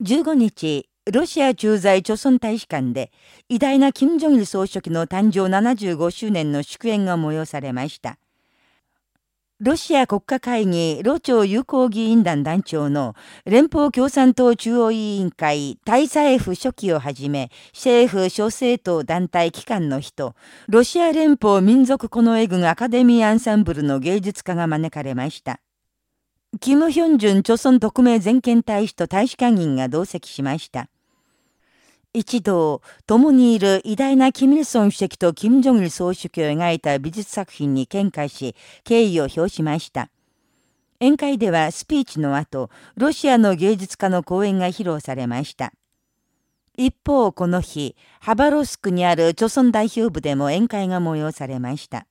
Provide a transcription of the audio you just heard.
15日、ロシア駐在朝鮮大使館で、偉大な金正日総書記の誕生75周年の祝宴が催されました。ロシア国家会議、ロ朝友好議員団団長の連邦共産党中央委員会大佐府書記をはじめ、政府諸政党団体機関の人、ロシア連邦民族この絵軍アカデミーアンサンブルの芸術家が招かれました。キム・ヒョンジュン朝鮮特命全権大使と大使館員が同席しました。一同、共にいる偉大なキム・イルソン主席とキム・ジョンル総書記を描いた美術作品に見解し、敬意を表しました。宴会ではスピーチの後、ロシアの芸術家の講演が披露されました。一方、この日、ハバロスクにある朝鮮代表部でも宴会が催されました。